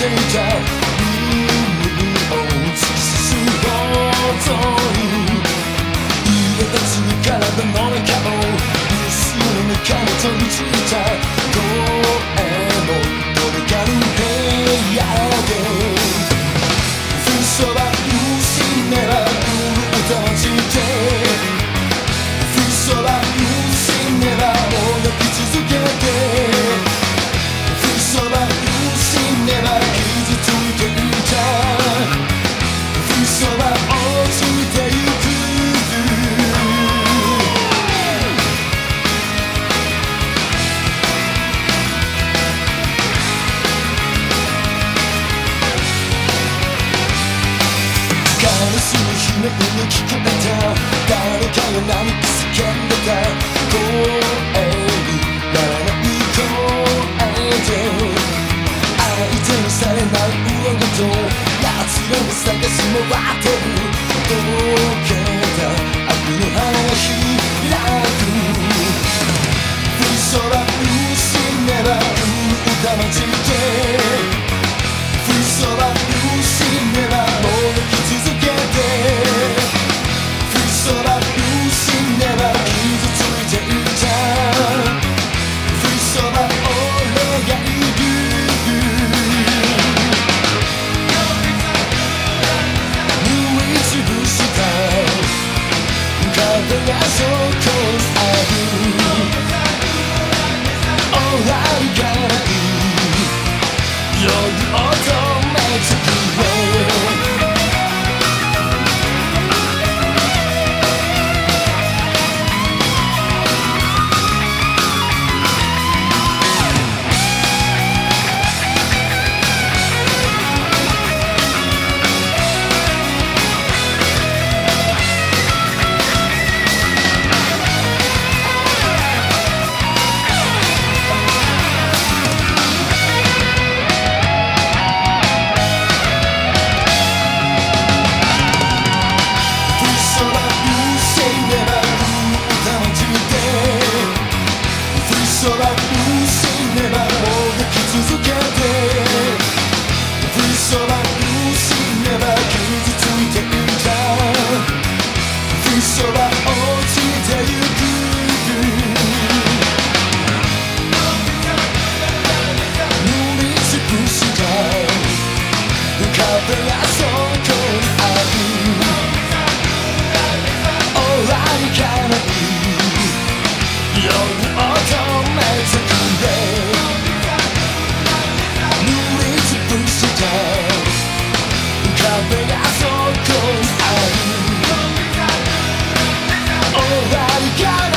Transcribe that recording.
「いれたすぐ体の中を一瞬に彼と導いた」悲しみ悲鳴に聞こえた。誰かが何か叫んでた。声 the asshole calls out. so that Everybody got